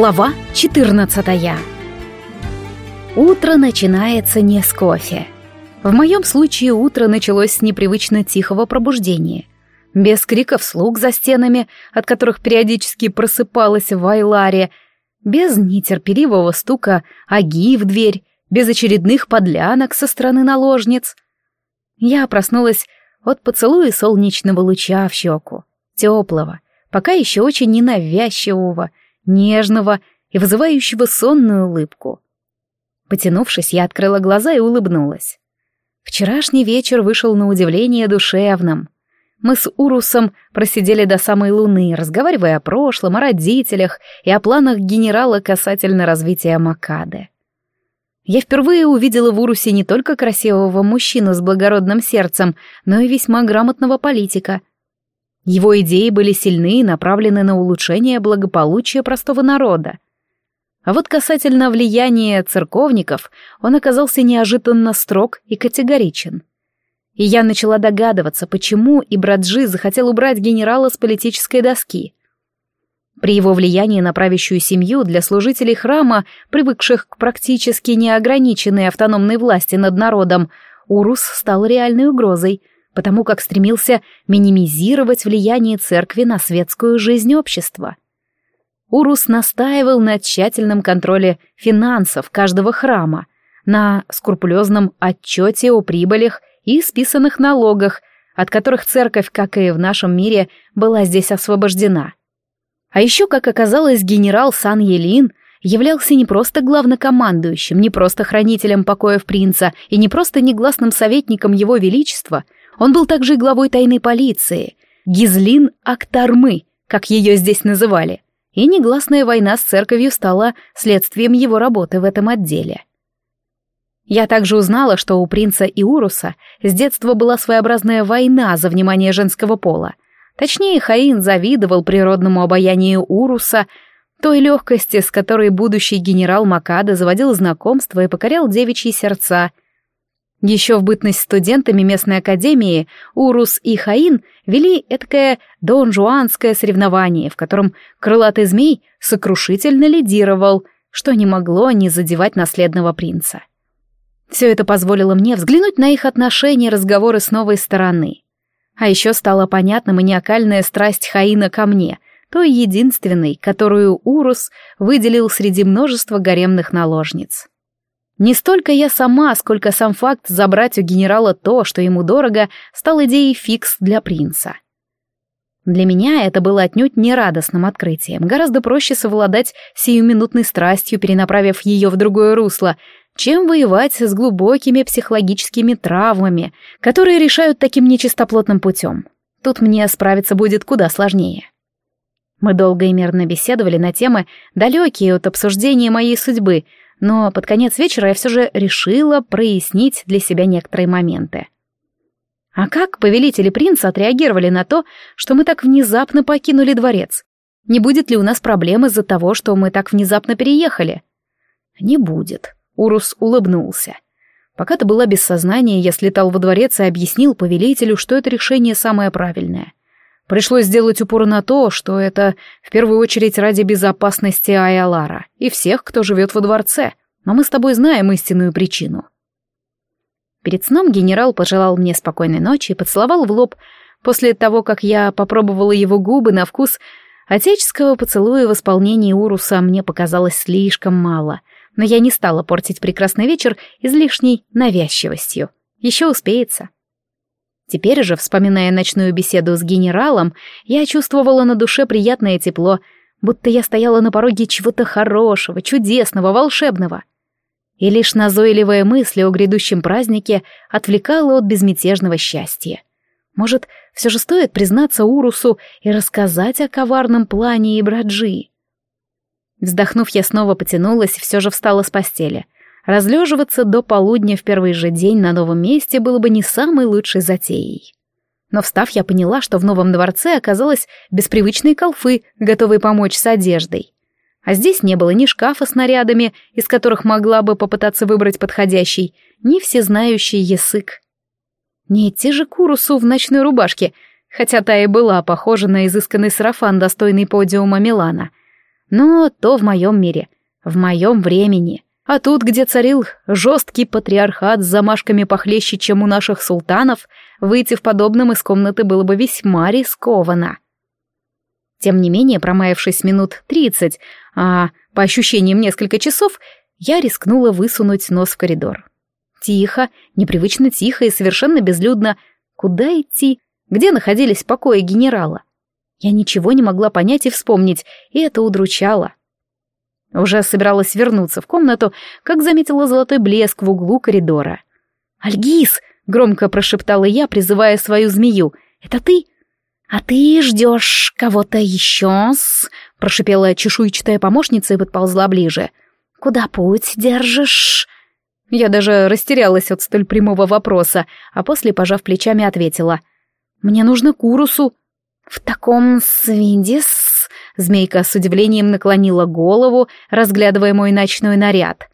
Глава 14 Утро начинается не с кофе. В моем случае утро началось с непривычно тихого пробуждения. Без криков слуг за стенами, от которых периодически просыпалась в Айларе, без нетерпеливого стука аги в дверь, без очередных подлянок со стороны наложниц. Я проснулась от поцелуя солнечного луча в щеку, теплого, пока еще очень ненавязчивого, нежного и вызывающего сонную улыбку. Потянувшись, я открыла глаза и улыбнулась. Вчерашний вечер вышел на удивление душевным. Мы с Урусом просидели до самой луны, разговаривая о прошлом, о родителях и о планах генерала касательно развития Макады. Я впервые увидела в Урусе не только красивого мужчину с благородным сердцем, но и весьма грамотного политика — его идеи были сильны и направлены на улучшение благополучия простого народа. А вот касательно влияния церковников, он оказался неожиданно строг и категоричен. И я начала догадываться, почему Ибраджи захотел убрать генерала с политической доски. При его влиянии на правящую семью для служителей храма, привыкших к практически неограниченной автономной власти над народом, Урус стал реальной угрозой, потому как стремился минимизировать влияние церкви на светскую жизнь общества. Урус настаивал на тщательном контроле финансов каждого храма, на скрупулезном отчете о прибылях и списанных налогах, от которых церковь, как и в нашем мире, была здесь освобождена. А еще, как оказалось, генерал Сан-Елин являлся не просто главнокомандующим, не просто хранителем покоев принца и не просто негласным советником его величества — он был также главой тайной полиции, Гизлин Актармы, как ее здесь называли, и негласная война с церковью стала следствием его работы в этом отделе. Я также узнала, что у принца Иуруса с детства была своеобразная война за внимание женского пола. Точнее, Хаин завидовал природному обаянию Уруса, той легкости, с которой будущий генерал Макада заводил знакомства и покорял девичьи сердца, еще в бытность студентами местной академии Урус и Хаин вели этакое донжуанское соревнование, в котором крылатый змей сокрушительно лидировал, что не могло не задевать наследного принца. Все это позволило мне взглянуть на их отношения и разговоры с новой стороны. А еще стала понятна маниакальная страсть Хаина ко мне, той единственной, которую Урус выделил среди множества гаремных наложниц. Не столько я сама, сколько сам факт забрать у генерала то, что ему дорого, стал идеей фикс для принца. Для меня это было отнюдь не радостным открытием. Гораздо проще совладать сиюминутной страстью, перенаправив ее в другое русло, чем воевать с глубокими психологическими травмами, которые решают таким нечистоплотным путем. Тут мне справиться будет куда сложнее. Мы долго и мирно беседовали на темы, далекие от обсуждения моей судьбы — но под конец вечера я все же решила прояснить для себя некоторые моменты. А как повелители принца отреагировали на то, что мы так внезапно покинули дворец? Не будет ли у нас проблем из-за того, что мы так внезапно переехали? Не будет. Урус улыбнулся. Пока ты была без сознания, я слетал во дворец и объяснил повелителю, что это решение самое правильное. Пришлось сделать упор на то, что это в первую очередь ради безопасности Айалара и всех, кто живет во дворце, но мы с тобой знаем истинную причину. Перед сном генерал пожелал мне спокойной ночи и поцеловал в лоб. После того, как я попробовала его губы на вкус, отеческого поцелуя в исполнении Уруса мне показалось слишком мало, но я не стала портить прекрасный вечер излишней навязчивостью. Еще успеется. Теперь же, вспоминая ночную беседу с генералом, я чувствовала на душе приятное тепло, будто я стояла на пороге чего-то хорошего, чудесного, волшебного. И лишь назойливая мысль о грядущем празднике отвлекала от безмятежного счастья. Может, все же стоит признаться Урусу и рассказать о коварном плане Ибраджи? Вздохнув, я снова потянулась и все же встала с постели — Разлеживаться до полудня в первый же день на новом месте было бы не самой лучшей затеей. Но встав, я поняла, что в новом дворце оказалась без привычной колфы, готовой помочь с одеждой. А здесь не было ни шкафа с нарядами, из которых могла бы попытаться выбрать подходящий, ни всезнающий язык. Не идти же Курусу в ночной рубашке, хотя та и была похожа на изысканный сарафан, достойный подиума Милана. Но то в моем мире, в моем времени. А тут, где царил жесткий патриархат с замашками похлеще, чем у наших султанов, выйти в подобном из комнаты было бы весьма рискованно. Тем не менее, промаявшись минут тридцать, а по ощущениям несколько часов, я рискнула высунуть нос в коридор. Тихо, непривычно тихо и совершенно безлюдно. Куда идти? Где находились покои генерала? Я ничего не могла понять и вспомнить, и это удручало. Уже собиралась вернуться в комнату, как заметила золотой блеск в углу коридора. «Альгиз!» — громко прошептала я, призывая свою змею. «Это ты?» «А ты ждешь кого-то еще-с?» — прошипела чешуйчатая помощница и подползла ближе. «Куда путь держишь?» Я даже растерялась от столь прямого вопроса, а после, пожав плечами, ответила. «Мне нужно к Урусу». «В таком свидес Змейка с удивлением наклонила голову, разглядывая мой ночной наряд.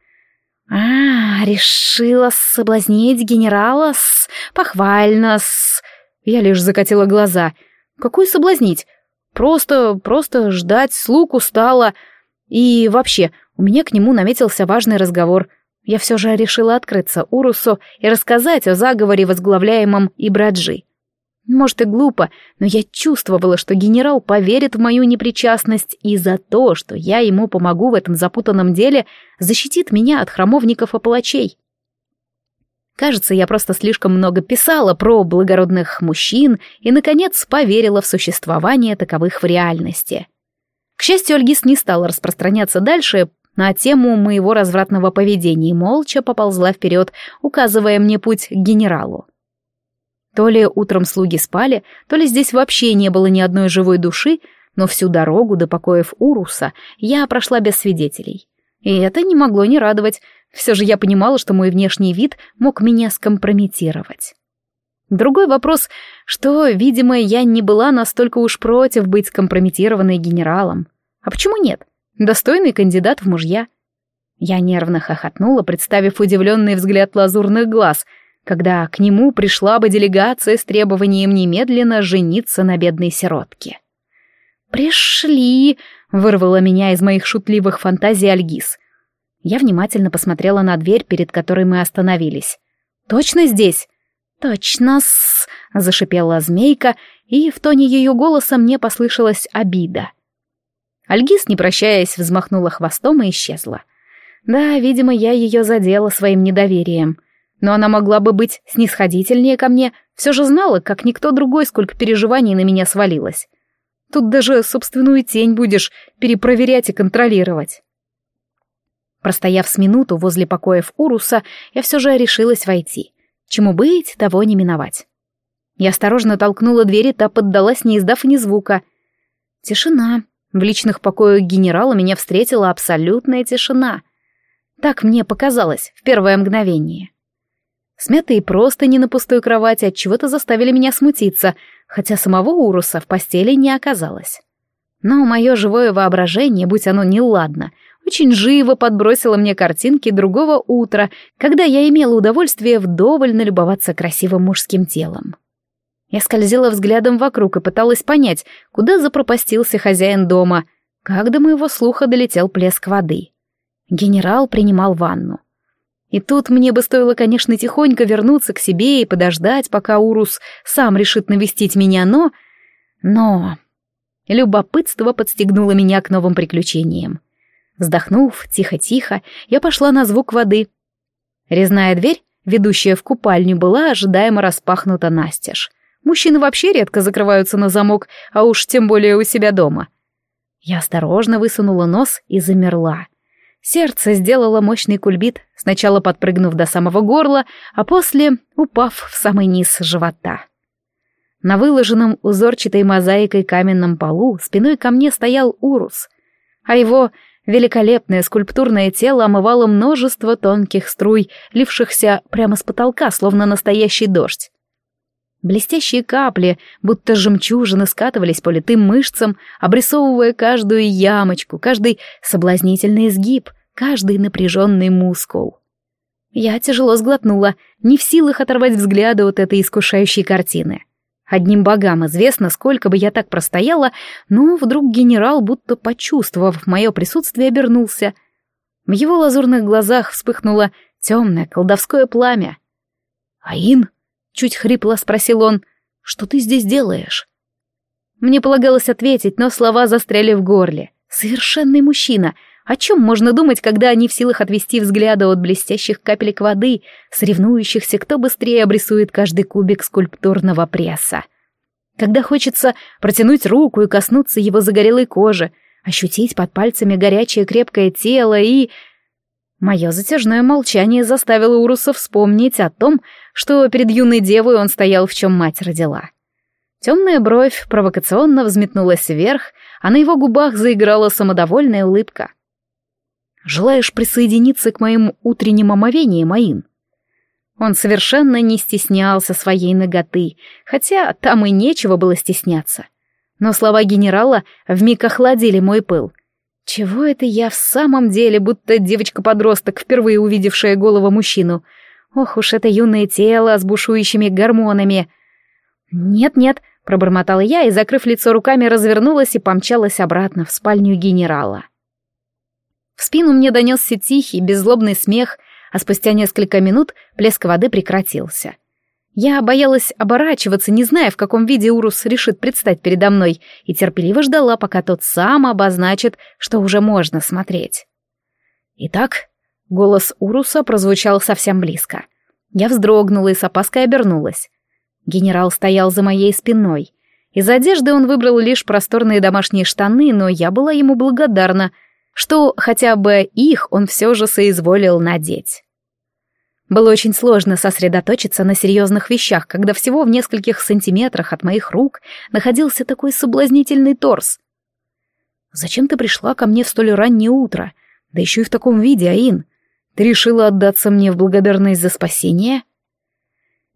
«А, решила соблазнить генерала-с, похвально-с». Я лишь закатила глаза. «Какой соблазнить? Просто, просто ждать слуг устала. И вообще, у меня к нему наметился важный разговор. Я все же решила открыться Урусу и рассказать о заговоре, возглавляемом Ибраджи. Может и глупо, но я чувствовала, что генерал поверит в мою непричастность и за то, что я ему помогу в этом запутанном деле, защитит меня от храмовников и палачей. Кажется, я просто слишком много писала про благородных мужчин и, наконец, поверила в существование таковых в реальности. К счастью, Ольгис не стала распространяться дальше на тему моего развратного поведения и молча поползла вперед, указывая мне путь к генералу. То ли утром слуги спали, то ли здесь вообще не было ни одной живой души, но всю дорогу до покоев Уруса я прошла без свидетелей. И это не могло не радовать, все же я понимала, что мой внешний вид мог меня скомпрометировать. Другой вопрос, что, видимо, я не была настолько уж против быть скомпрометированной генералом. А почему нет? Достойный кандидат в мужья. Я нервно хохотнула, представив удивленный взгляд лазурных глаз — когда к нему пришла бы делегация с требованием немедленно жениться на бедной сиротке. «Пришли!» — вырвала меня из моих шутливых фантазий Альгиз. Я внимательно посмотрела на дверь, перед которой мы остановились. «Точно здесь?» «Точно-с!» — зашипела змейка, и в тоне ее голоса мне послышалась обида. Альгиз, не прощаясь, взмахнула хвостом и исчезла. Да, видимо, я ее задела своим недоверием но она могла бы быть снисходительнее ко мне, все же знала, как никто другой, сколько переживаний на меня свалилось. Тут даже собственную тень будешь перепроверять и контролировать. Простояв с минуту возле покоев Уруса, я все же решилась войти. Чему быть, того не миновать. Я осторожно толкнула дверь, и та поддалась, не издав ни звука. Тишина. В личных покоях генерала меня встретила абсолютная тишина. Так мне показалось в первое мгновение. Смятые простыни на пустой кровати от чего-то заставили меня смутиться, хотя самого Уруса в постели не оказалось. Но мое живое воображение, будь оно неладно, очень живо подбросило мне картинки другого утра, когда я имела удовольствие вдоволь налюбоваться красивым мужским телом. Я скользила взглядом вокруг и пыталась понять, куда запропастился хозяин дома, как до моего слуха долетел плеск воды. Генерал принимал ванну. И тут мне бы стоило, конечно, тихонько вернуться к себе и подождать, пока Урус сам решит навестить меня, но... Но... Любопытство подстегнуло меня к новым приключениям. Вздохнув тихо-тихо, я пошла на звук воды. Резная дверь, ведущая в купальню, была ожидаемо распахнута настежь. Мужчины вообще редко закрываются на замок, а уж тем более у себя дома. Я осторожно высунула нос и замерла. Сердце сделало мощный кульбит, сначала подпрыгнув до самого горла, а после упав в самый низ живота. На выложенном узорчатой мозаикой каменном полу спиной ко мне стоял Урус, а его великолепное скульптурное тело омывало множество тонких струй, лившихся прямо с потолка, словно настоящий дождь. Блестящие капли, будто жемчужины, скатывались по литым мышцам, обрисовывая каждую ямочку, каждый соблазнительный изгиб, каждый напряженный мускул. Я тяжело сглотнула, не в силах оторвать взгляда от этой искушающей картины. Одним богам известно, сколько бы я так простояла, но вдруг генерал, будто почувствовав мое присутствие, обернулся. В его лазурных глазах вспыхнуло темное колдовское пламя. «Аин?» — чуть хрипло спросил он. «Что ты здесь делаешь?» Мне полагалось ответить, но слова застряли в горле. «Совершенный мужчина! О чем можно думать, когда они в силах отвести взгляды от блестящих капелек воды, соревнующихся, кто быстрее обрисует каждый кубик скульптурного пресса? Когда хочется протянуть руку и коснуться его загорелой кожи, ощутить под пальцами горячее крепкое тело и... Мое затяжное молчание заставило Уруса вспомнить о том, что перед юной девой он стоял, в чем мать родила. Темная бровь провокационно взметнулась вверх, а на его губах заиграла самодовольная улыбка. Желаешь присоединиться к моим утренним омовениям, Аин?» Он совершенно не стеснялся своей ноготы, хотя там и нечего было стесняться. Но слова генерала вмиг охладили мой пыл. Чего это я в самом деле, будто девочка-подросток, впервые увидевшая голову мужчину? Ох уж это юное тело с бушующими гормонами. «Нет-нет», — пробормотала я и, закрыв лицо руками, развернулась и помчалась обратно в спальню генерала. В спину мне донесся тихий, беззлобный смех, а спустя несколько минут плеск воды прекратился. Я боялась оборачиваться, не зная, в каком виде Урус решит предстать передо мной, и терпеливо ждала, пока тот сам обозначит, что уже можно смотреть. «Итак», — голос Уруса прозвучал совсем близко. Я вздрогнула и с опаской обернулась. Генерал стоял за моей спиной. Из одежды он выбрал лишь просторные домашние штаны, но я была ему благодарна — что хотя бы их он все же соизволил надеть. Было очень сложно сосредоточиться на серьезных вещах, когда всего в нескольких сантиметрах от моих рук находился такой соблазнительный торс. «Зачем ты пришла ко мне в столь раннее утро? Да еще и в таком виде, Аин. Ты решила отдаться мне в благодарность за спасение?»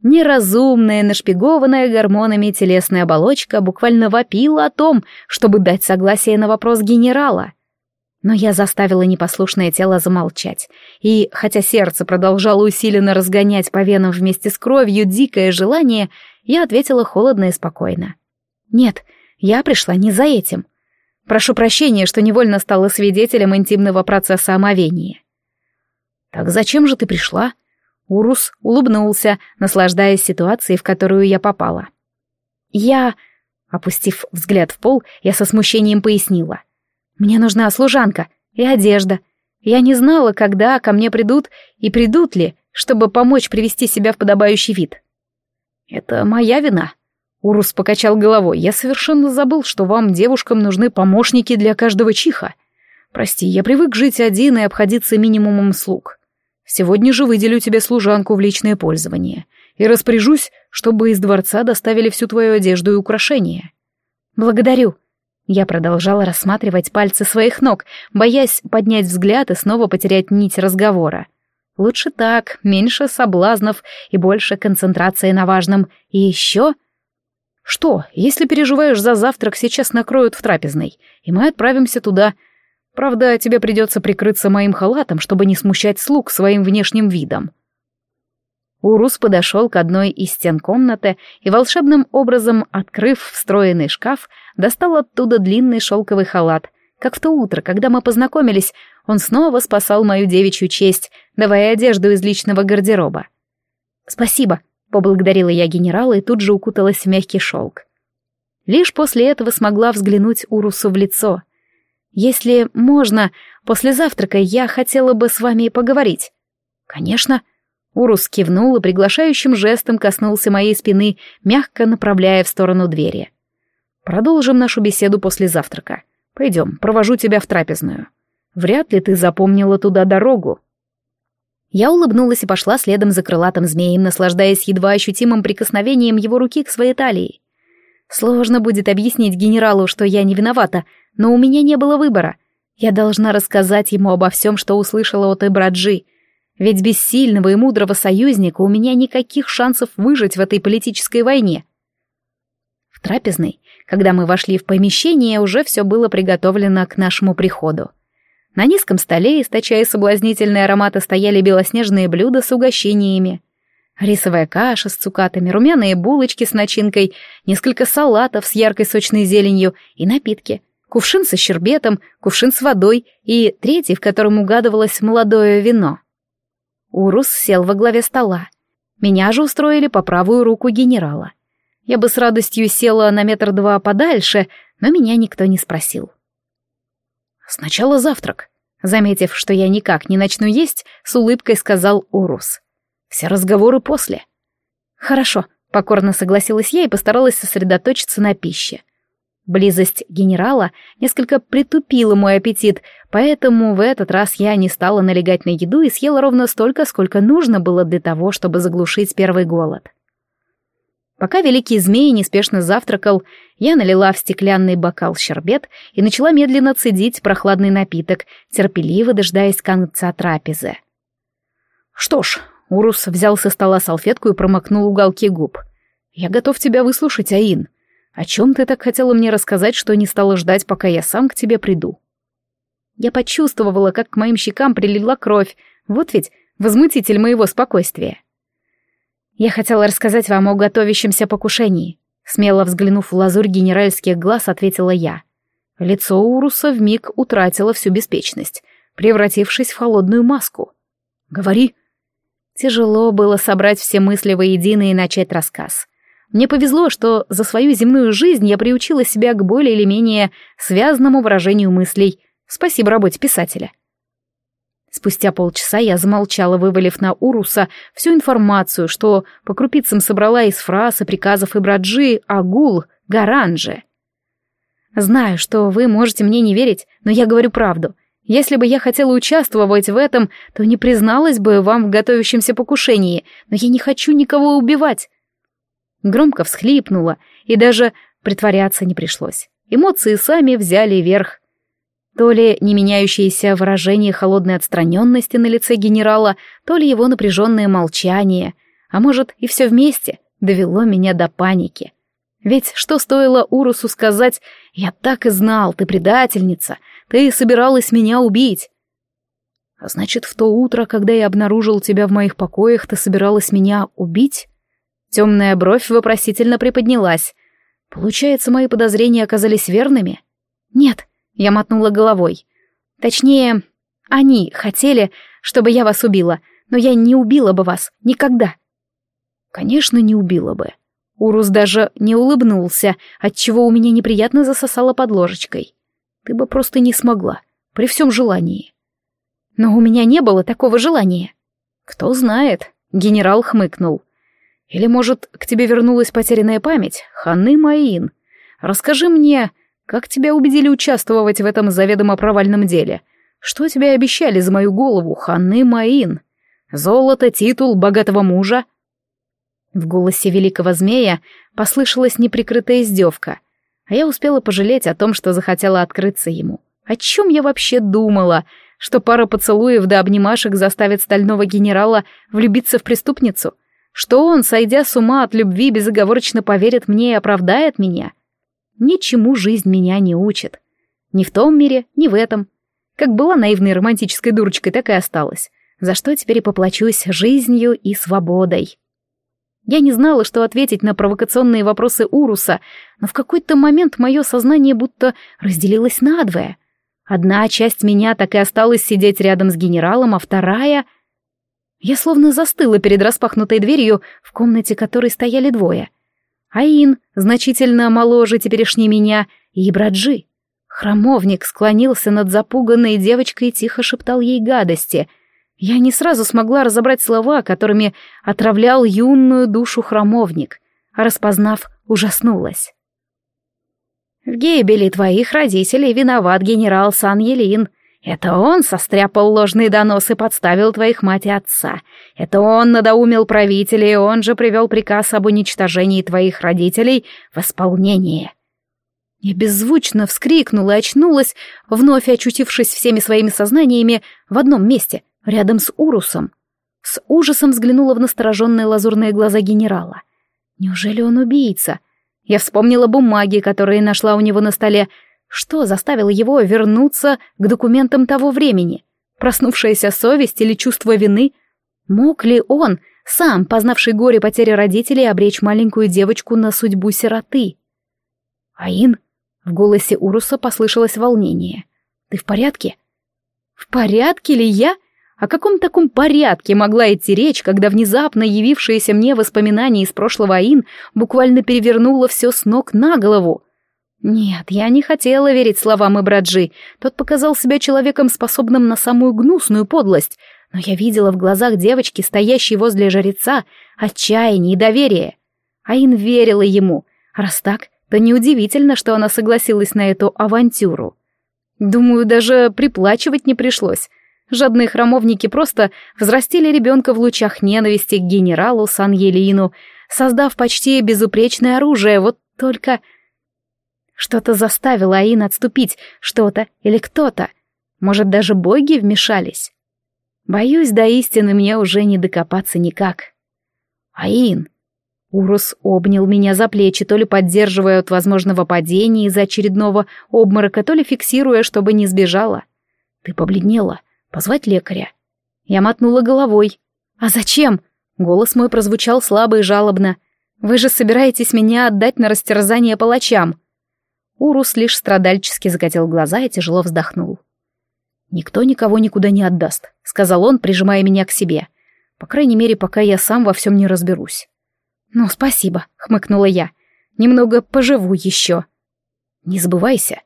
Неразумная, нашпигованная гормонами телесная оболочка буквально вопила о том, чтобы дать согласие на вопрос генерала — но я заставила непослушное тело замолчать, и, хотя сердце продолжало усиленно разгонять по венам вместе с кровью дикое желание, я ответила холодно и спокойно. «Нет, я пришла не за этим. Прошу прощения, что невольно стала свидетелем интимного процесса омовения». «Так зачем же ты пришла?» Урус улыбнулся, наслаждаясь ситуацией, в которую я попала. «Я...» Опустив взгляд в пол, я со смущением пояснила — мне нужна служанка и одежда. Я не знала, когда ко мне придут и придут ли, чтобы помочь привести себя в подобающий вид. Это моя вина. Урус покачал головой. Я совершенно забыл, что вам, девушкам, нужны помощники для каждого чиха. Прости, я привык жить один и обходиться минимумом слуг. Сегодня же выделю тебе служанку в личное пользование и распоряжусь, чтобы из дворца доставили всю твою одежду и украшения. Благодарю. Я продолжала рассматривать пальцы своих ног, боясь поднять взгляд и снова потерять нить разговора. Лучше так, меньше соблазнов и больше концентрации на важном. И еще... Что, если переживаешь за завтрак, сейчас накроют в трапезной, и мы отправимся туда. Правда, тебе придется прикрыться моим халатом, чтобы не смущать слуг своим внешним видом. Урус подошел к одной из стен комнаты и волшебным образом, открыв встроенный шкаф, достал оттуда длинный шелковый халат. Как в то утро, когда мы познакомились, он снова спасал мою девичью честь, давая одежду из личного гардероба. «Спасибо», — поблагодарила я генерала и тут же укуталась в мягкий шелк. Лишь после этого смогла взглянуть Урусу в лицо. «Если можно, после завтрака я хотела бы с вами поговорить». «Конечно», Урус кивнул и приглашающим жестом коснулся моей спины, мягко направляя в сторону двери. «Продолжим нашу беседу после завтрака. Пойдем, провожу тебя в трапезную. Вряд ли ты запомнила туда дорогу». Я улыбнулась и пошла следом за крылатым змеем, наслаждаясь едва ощутимым прикосновением его руки к своей талии. Сложно будет объяснить генералу, что я не виновата, но у меня не было выбора. Я должна рассказать ему обо всем, что услышала от Эбраджи, ведь без сильного и мудрого союзника у меня никаких шансов выжить в этой политической войне. В трапезной, когда мы вошли в помещение, уже все было приготовлено к нашему приходу. На низком столе, источая соблазнительные ароматы, стояли белоснежные блюда с угощениями. Рисовая каша с цукатами, румяные булочки с начинкой, несколько салатов с яркой сочной зеленью и напитки. Кувшин со щербетом, кувшин с водой и третий, в котором угадывалось молодое вино. Урус сел во главе стола. Меня же устроили по правую руку генерала. Я бы с радостью села на метр два подальше, но меня никто не спросил. «Сначала завтрак», — заметив, что я никак не начну есть, с улыбкой сказал Урус. Все разговоры после. Хорошо, покорно согласилась я и постаралась сосредоточиться на пище. Близость генерала несколько притупила мой аппетит, поэтому в этот раз я не стала налегать на еду и съела ровно столько, сколько нужно было для того, чтобы заглушить первый голод. Пока великий змей неспешно завтракал, я налила в стеклянный бокал щербет и начала медленно цедить прохладный напиток, терпеливо дожидаясь конца трапезы. Что ж, Урус взял со стола салфетку и промокнул уголки губ. «Я готов тебя выслушать, Аин. О чем ты так хотела мне рассказать, что не стала ждать, пока я сам к тебе приду?» Я почувствовала, как к моим щекам прилила кровь. Вот ведь возмутитель моего спокойствия. «Я хотела рассказать вам о готовящемся покушении», смело взглянув в лазурь генеральских глаз, ответила я. Лицо Уруса вмиг утратило всю беспечность, превратившись в холодную маску. «Говори», Тяжело было собрать все мысли воедино и начать рассказ. Мне повезло, что за свою земную жизнь я приучила себя к более или менее связанному выражению мыслей. Спасибо работе писателя. Спустя полчаса я замолчала, вывалив на Уруса всю информацию, что по крупицам собрала из фраз и приказов Ибраджи, Агул, Гаранджи. Знаю, что вы можете мне не верить, но я говорю правду. Если бы я хотела участвовать в этом, то не призналась бы вам в готовящемся покушении, но я не хочу никого убивать. Громко всхлипнула, и даже притворяться не пришлось. Эмоции сами взяли верх. То ли не меняющееся выражение холодной отстраненности на лице генерала, то ли его напряженное молчание, а может и все вместе, довело меня до паники. Ведь что стоило Урусу сказать «Я так и знал, ты предательница», ты собиралась меня убить. А значит, в то утро, когда я обнаружил тебя в моих покоях, ты собиралась меня убить? Темная бровь вопросительно приподнялась. Получается, мои подозрения оказались верными? Нет, я мотнула головой. Точнее, они хотели, чтобы я вас убила, но я не убила бы вас никогда. Конечно, не убила бы. Урус даже не улыбнулся, отчего у меня неприятно засосало под ложечкой. Ты бы просто не смогла, при всем желании. Но у меня не было такого желания. Кто знает, генерал хмыкнул. Или, может, к тебе вернулась потерянная память, Ханны Маин? Расскажи мне, как тебя убедили участвовать в этом заведомо провальном деле? Что тебе обещали за мою голову, Ханны Маин? Золото, титул, богатого мужа? В голосе великого змея послышалась неприкрытая издевка — а я успела пожалеть о том, что захотела открыться ему. О чем я вообще думала? Что пара поцелуев да обнимашек заставит стального генерала влюбиться в преступницу? Что он, сойдя с ума от любви, безоговорочно поверит мне и оправдает меня? Ничему жизнь меня не учит. Ни в том мире, ни в этом. Как была наивной романтической дурочкой, так и осталась. За что теперь поплачусь жизнью и свободой. Я не знала, что ответить на провокационные вопросы Уруса, но в какой-то момент мое сознание будто разделилось надвое. Одна часть меня так и осталась сидеть рядом с генералом, а вторая... Я словно застыла перед распахнутой дверью, в комнате которой стояли двое. Аин, значительно моложе теперешней меня, и Браджи. Хромовник склонился над запуганной девочкой и тихо шептал ей гадости — я не сразу смогла разобрать слова, которыми отравлял юную душу храмовник, а распознав, ужаснулась. «В гибели твоих родителей виноват генерал Сан-Елин. Это он состряпал ложные доносы и подставил твоих мать и отца. Это он надоумил правителей, он же привел приказ об уничтожении твоих родителей в исполнение». Я беззвучно вскрикнула и очнулась, вновь очутившись всеми своими сознаниями в одном месте — рядом с Урусом. С ужасом взглянула в настороженные лазурные глаза генерала. Неужели он убийца? Я вспомнила бумаги, которые нашла у него на столе. Что заставило его вернуться к документам того времени? Проснувшаяся совесть или чувство вины? Мог ли он, сам, познавший горе потери родителей, обречь маленькую девочку на судьбу сироты. «Аин?» — в голосе Уруса послышалось волнение. «Ты в порядке?» «В порядке ли я?» О каком таком порядке могла идти речь, когда внезапно явившееся мне воспоминание из прошлого Аин буквально перевернуло все с ног на голову? Нет, я не хотела верить словам Ибраджи. Тот показал себя человеком, способным на самую гнусную подлость, но я видела в глазах девочки, стоящей возле жреца, отчаяние и доверие. Аин верила ему. Раз так, то неудивительно, что она согласилась на эту авантюру. Думаю, даже приплачивать не пришлось. Жадные храмовники просто взрастили ребенка в лучах ненависти к генералу Сан-Елину, создав почти безупречное оружие, вот только... Что-то заставило Аин отступить, что-то или кто-то. Может, даже боги вмешались. Боюсь, до истины мне уже не докопаться никак. Аин. Урус обнял меня за плечи, то ли поддерживая от возможного падения из-за очередного обморока, то ли фиксируя, чтобы не сбежала. Ты побледнела. Позвать лекаря. Я мотнула головой. «А зачем?» Голос мой прозвучал слабо и жалобно. «Вы же собираетесь меня отдать на растерзание палачам!» Урус лишь страдальчески закатил глаза и тяжело вздохнул. «Никто никого никуда не отдаст», — сказал он, прижимая меня к себе. «По крайней мере, пока я сам во всем не разберусь». «Ну, спасибо», — хмыкнула я. «Немного поживу еще». «Не забывайся,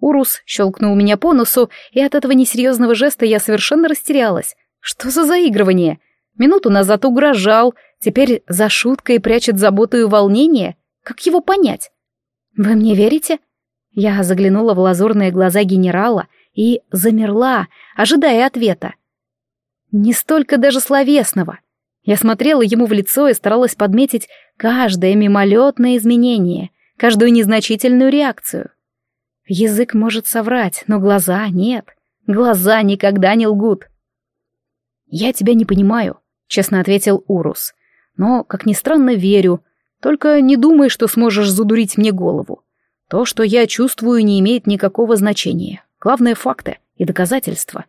Урус щелкнул меня по носу, и от этого несерьезного жеста я совершенно растерялась. Что за заигрывание? Минуту назад угрожал, теперь за шуткой прячет заботу и волнение. Как его понять? Вы мне верите? Я заглянула в лазурные глаза генерала и замерла, ожидая ответа. Не столько даже словесного. Я смотрела ему в лицо и старалась подметить каждое мимолетное изменение, каждую незначительную реакцию. Язык может соврать, но глаза нет. Глаза никогда не лгут. «Я тебя не понимаю», — честно ответил Урус. «Но, как ни странно, верю. Только не думай, что сможешь задурить мне голову. То, что я чувствую, не имеет никакого значения. Главное — факты и доказательства.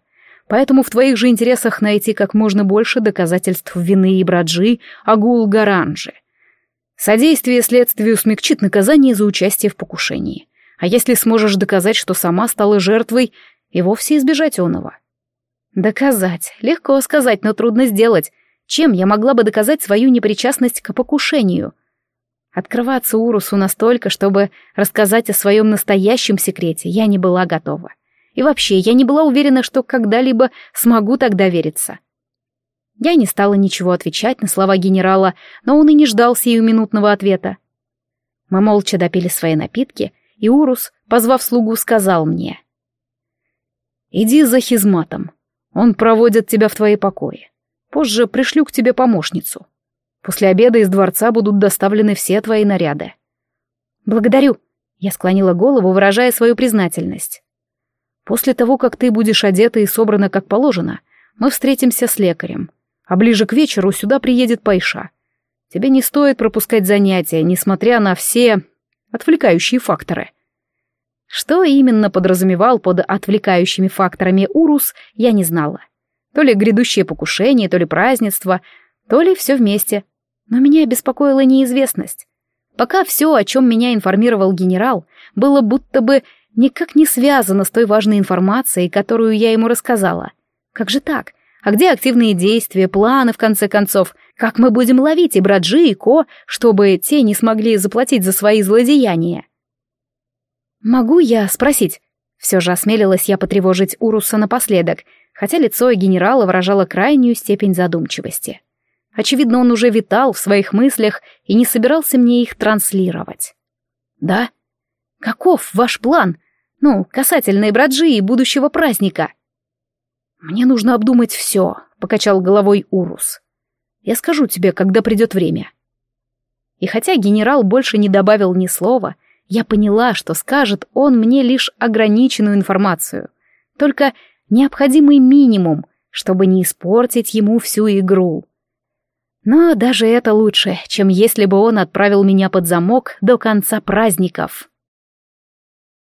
Поэтому в твоих же интересах найти как можно больше доказательств вины и Браджи, Агул Гаранжи. Содействие следствию смягчит наказание за участие в покушении. А если сможешь доказать, что сама стала жертвой, и вовсе избежать оного? Доказать. Легко сказать, но трудно сделать. Чем я могла бы доказать свою непричастность к покушению? Открываться Урусу настолько, чтобы рассказать о своем настоящем секрете, я не была готова. И вообще, я не была уверена, что когда-либо смогу так довериться. Я не стала ничего отвечать на слова генерала, но он и не ждал сиюминутного ответа. Мы молча допили свои напитки, и Урус, позвав слугу, сказал мне. «Иди за хизматом. Он проводит тебя в твои покои. Позже пришлю к тебе помощницу. После обеда из дворца будут доставлены все твои наряды». «Благодарю», — я склонила голову, выражая свою признательность. «После того, как ты будешь одета и собрана как положено, мы встретимся с лекарем, а ближе к вечеру сюда приедет Пайша. Тебе не стоит пропускать занятия, несмотря на все отвлекающие факторы. Что именно подразумевал под отвлекающими факторами Урус, я не знала. То ли грядущее покушение, то ли празднество, то ли все вместе. Но меня беспокоила неизвестность. Пока все, о чем меня информировал генерал, было будто бы никак не связано с той важной информацией, которую я ему рассказала. Как же так? А где активные действия, планы, в конце концов? Как мы будем ловить и Браджи, и Ко, чтобы те не смогли заплатить за свои злодеяния? «Могу я спросить?» Все же осмелилась я потревожить Уруса напоследок, хотя лицо генерала выражало крайнюю степень задумчивости. Очевидно, он уже витал в своих мыслях и не собирался мне их транслировать. «Да? Каков ваш план? Ну, касательно Браджи и будущего праздника?» «Мне нужно обдумать все», — покачал головой Урус. «Я скажу тебе, когда придет время». И хотя генерал больше не добавил ни слова, я поняла, что скажет он мне лишь ограниченную информацию, только необходимый минимум, чтобы не испортить ему всю игру. Но даже это лучше, чем если бы он отправил меня под замок до конца праздников.